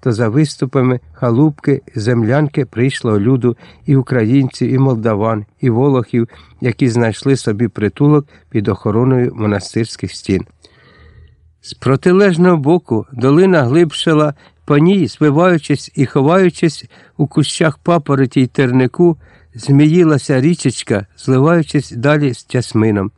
то за виступами халупки, землянки прийшло люду і українців, і молдаван, і волохів, які знайшли собі притулок під охороною монастирських стін. З протилежного боку долина глибшала, по ній, звиваючись і ховаючись у кущах папороті й тернику, зміїлася річечка, зливаючись далі з тясмином.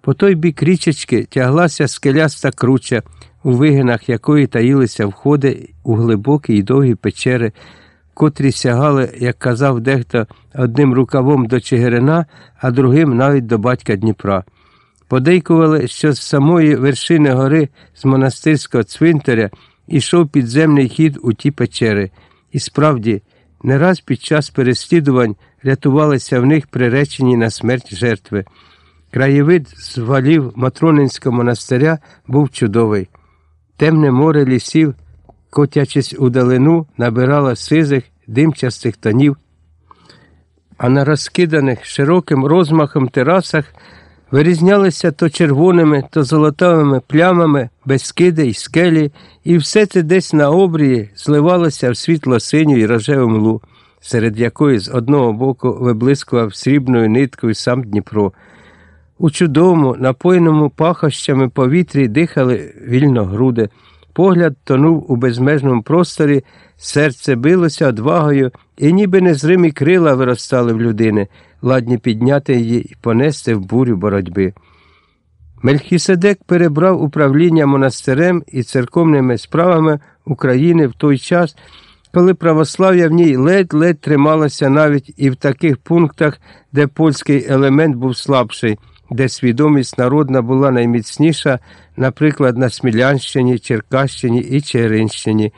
По той бік річечки тяглася скеляста круча, у вигинах якої таїлися входи у глибокі й довгі печери, котрі сягали, як казав дехто, одним рукавом до Чигирина, а другим навіть до батька Дніпра. Подейкували, що з самої вершини гори з монастирського цвинтаря ішов підземний хід у ті печери, і справді, не раз під час переслідувань рятувалися в них приречені на смерть жертви. Краєвид з валів Матронинського монастиря був чудовий. Темне море лісів, котячись у далину, набирало сизих, димчастих тонів, а на розкиданих широким розмахом терасах вирізнялися то червоними, то золотавими плямами безкиди й скелі, і все це десь на обрії зливалося в світло синю і рожеву млу, серед якої з одного боку виблискував срібною ниткою сам Дніпро. У чудовому, напоєному пахощами повітрі дихали вільно груди. Погляд тонув у безмежному просторі, серце билося одвагою, і ніби незримі крила виростали в людини, ладні підняти її і понести в бурю боротьби. Мельхіседек перебрав управління монастирем і церковними справами України в той час, коли православ'я в ній ледь-ледь трималося навіть і в таких пунктах, де польський елемент був слабший де свідомість народна була найміцніша, наприклад, на Смілянщині, Черкащині і Черинщині.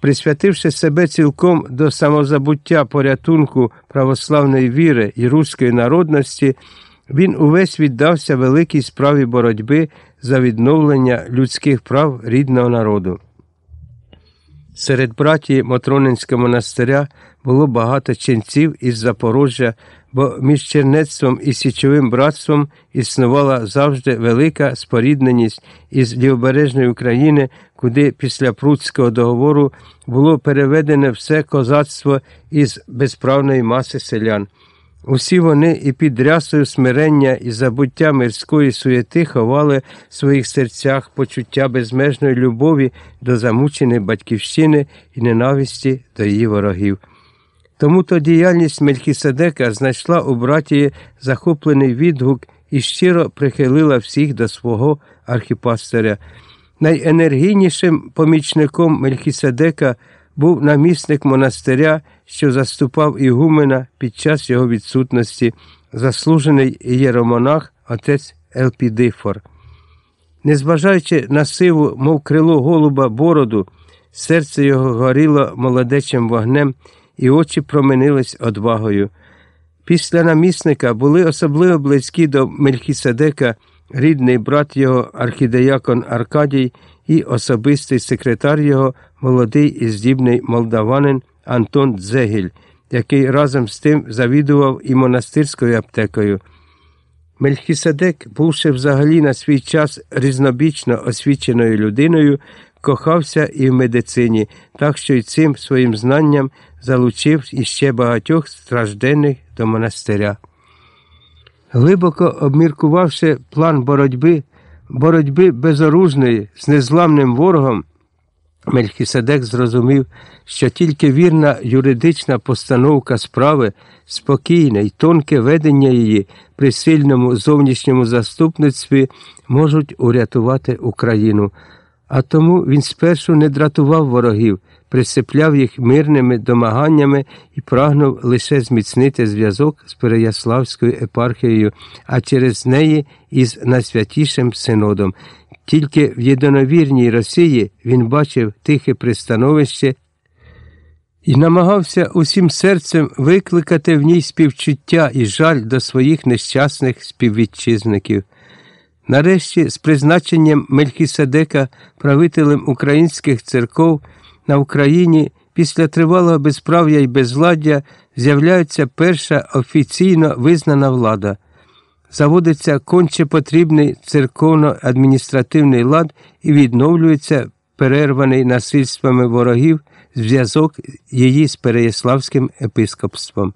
Присвятивши себе цілком до самозабуття порятунку православної віри і руської народності, він увесь віддався великій справі боротьби за відновлення людських прав рідного народу. Серед братії Матронинського монастиря було багато ченців із Запорожжя, бо між чернецтвом і січовим братством існувала завжди велика спорідненість із лівобережної України, куди після Пруцького договору було переведене все козацтво із безправної маси селян. Усі вони і під рясою смирення і забуття мирської суєти ховали в своїх серцях почуття безмежної любові до замученої батьківщини і ненависті до її ворогів. Тому то діяльність Мельхіседека знайшла у братії захоплений відгук і щиро прихилила всіх до свого архіпастиря. Найенергійнішим помічником Мельхіседека був намісник монастиря, що заступав Ігумена під час його відсутності, заслужений єромонах отець Елпідифор. Незважаючи на сиву, мов крило голуба бороду, серце його горіло молодечим вогнем і очі променились одвагою. Після намісника були особливо близькі до Мельхіседека, рідний брат його архідеякон Аркадій і особистий секретар його, молодий і здібний молдаванин Антон Дзегіль, який разом з тим завідував і монастирською аптекою. Мельхіседек, бувши взагалі на свій час різнобічно освіченою людиною, кохався і в медицині, так що й цим своїм знанням залучив іще багатьох стражденних до монастиря. Глибоко обміркувавши план боротьби, боротьби безоружної з незламним ворогом, Мельхіседек зрозумів, що тільки вірна юридична постановка справи, спокійне й тонке ведення її при сильному зовнішньому заступництві можуть урятувати Україну. А тому він спершу не дратував ворогів, присипляв їх мирними домаганнями і прагнув лише зміцнити зв'язок з Переяславською епархією, а через неї із найсвятішим синодом. Тільки в єдиновірній Росії він бачив тихе пристановище і намагався усім серцем викликати в ній співчуття і жаль до своїх нещасних співвітчизників. Нарешті, з призначенням Мельхіседека правителем українських церков на Україні після тривалого безправ'я і безвладдя з'являється перша офіційно визнана влада. Заводиться конче потрібний церковно-адміністративний лад і відновлюється перерваний насильствами ворогів зв'язок її з Переяславським епископством.